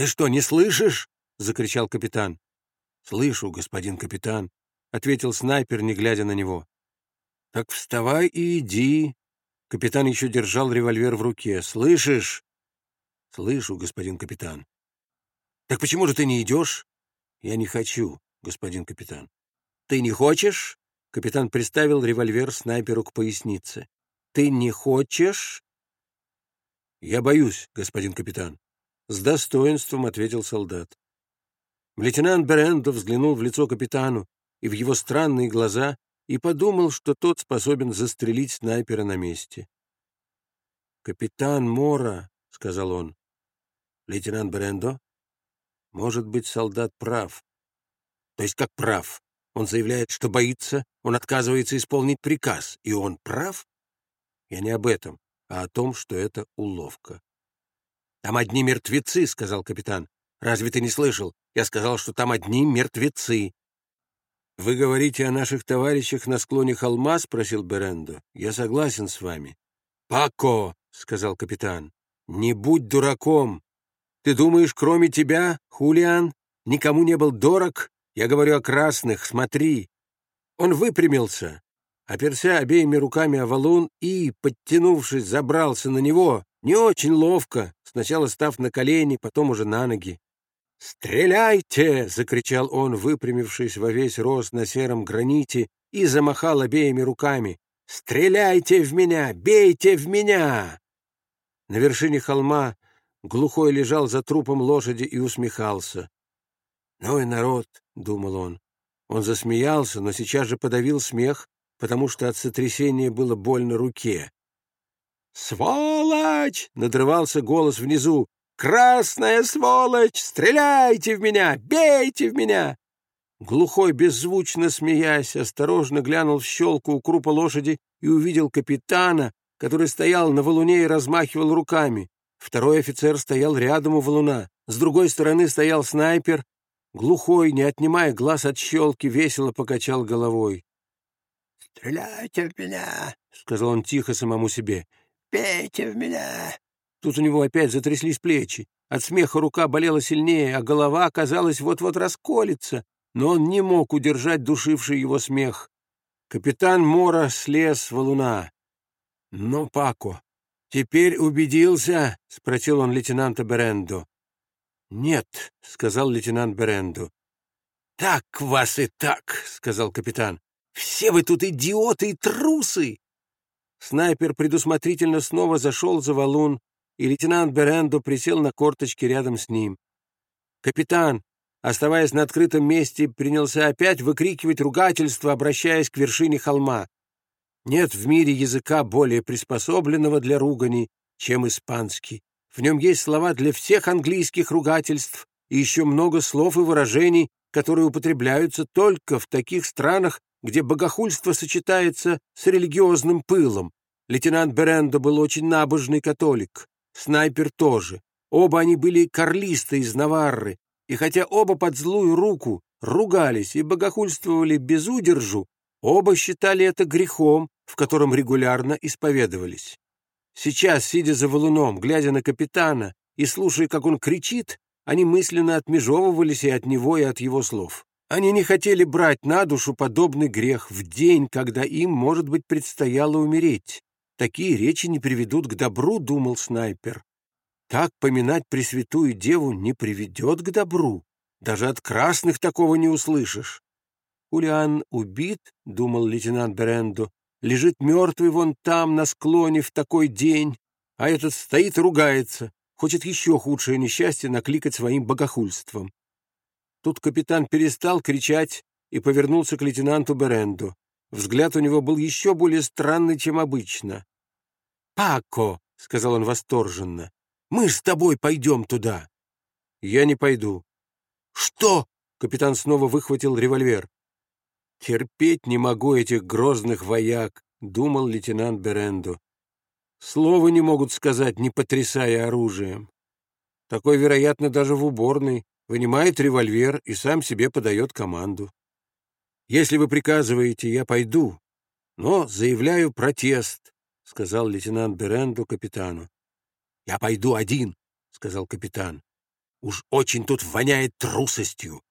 «Ты что, не слышишь?» — закричал капитан. «Слышу, господин капитан», — ответил снайпер, не глядя на него. «Так вставай и иди». Капитан еще держал револьвер в руке. «Слышишь?» «Слышу, господин капитан». «Так почему же ты не идешь?» «Я не хочу, господин капитан». «Ты не хочешь?» Капитан приставил револьвер снайперу к пояснице. «Ты не хочешь?» «Я боюсь, господин капитан», — с достоинством ответил солдат. Лейтенант Берендо взглянул в лицо капитану и в его странные глаза и подумал, что тот способен застрелить снайпера на месте. «Капитан Мора», — сказал он. «Лейтенант Берендо? Может быть, солдат прав». «То есть как прав? Он заявляет, что боится, он отказывается исполнить приказ, и он прав?» «Я не об этом, а о том, что это уловка». «Там одни мертвецы», — сказал капитан. «Разве ты не слышал? Я сказал, что там одни мертвецы». «Вы говорите о наших товарищах на склоне холма?» — спросил Берендо. «Я согласен с вами». «Пако!» — сказал капитан. «Не будь дураком! Ты думаешь, кроме тебя, Хулиан, никому не был дорог? Я говорю о красных, смотри!» Он выпрямился, оперся обеими руками о валун и, подтянувшись, забрался на него, не очень ловко, сначала став на колени, потом уже на ноги. «Стреляйте!» — закричал он, выпрямившись во весь рост на сером граните, и замахал обеими руками. «Стреляйте в меня! Бейте в меня!» На вершине холма глухой лежал за трупом лошади и усмехался. «Ну и народ!» — думал он. Он засмеялся, но сейчас же подавил смех, потому что от сотрясения было больно руке. «Сволочь!» — надрывался голос внизу. «Красная сволочь! Стреляйте в меня! Бейте в меня!» Глухой, беззвучно смеясь, осторожно глянул в щелку у крупа лошади и увидел капитана, который стоял на валуне и размахивал руками. Второй офицер стоял рядом у валуна. С другой стороны стоял снайпер. Глухой, не отнимая глаз от щелки, весело покачал головой. «Стреляйте в меня!» — сказал он тихо самому себе. «Бейте в меня!» Тут у него опять затряслись плечи. От смеха рука болела сильнее, а голова, казалось, вот-вот расколется, но он не мог удержать душивший его смех. Капитан Мора слез с валуна. «Но, Пако, теперь убедился?» — спросил он лейтенанта Берендо. «Нет», — сказал лейтенант Берендо. «Так вас и так», — сказал капитан. «Все вы тут идиоты и трусы!» Снайпер предусмотрительно снова зашел за валун, и лейтенант Берендо присел на корточки рядом с ним. Капитан, оставаясь на открытом месте, принялся опять выкрикивать ругательство, обращаясь к вершине холма. Нет в мире языка более приспособленного для ругани, чем испанский. В нем есть слова для всех английских ругательств и еще много слов и выражений, которые употребляются только в таких странах, где богохульство сочетается с религиозным пылом. Лейтенант Берендо был очень набожный католик. Снайпер тоже. Оба они были карлисты из Наварры, и хотя оба под злую руку ругались и богохульствовали без удержу, оба считали это грехом, в котором регулярно исповедовались. Сейчас, сидя за валуном, глядя на капитана и слушая, как он кричит, они мысленно отмежевывались и от него, и от его слов. Они не хотели брать на душу подобный грех в день, когда им, может быть, предстояло умереть. Такие речи не приведут к добру, думал снайпер. Так поминать Пресвятую Деву не приведет к добру. Даже от красных такого не услышишь. Улиан убит, думал лейтенант Берендо, лежит мертвый вон там, на склоне, в такой день, а этот стоит и ругается, хочет еще худшее несчастье накликать своим богохульством. Тут капитан перестал кричать и повернулся к лейтенанту Беренду. Взгляд у него был еще более странный, чем обычно. «Пако!» — сказал он восторженно. «Мы с тобой пойдем туда!» «Я не пойду». «Что?» — капитан снова выхватил револьвер. «Терпеть не могу этих грозных вояк», — думал лейтенант Беренду. «Слова не могут сказать, не потрясая оружием. Такой, вероятно, даже в уборной вынимает револьвер и сам себе подает команду. Если вы приказываете, я пойду, но заявляю протест — сказал лейтенант Беренду капитану. — Я пойду один, — сказал капитан. Уж очень тут воняет трусостью.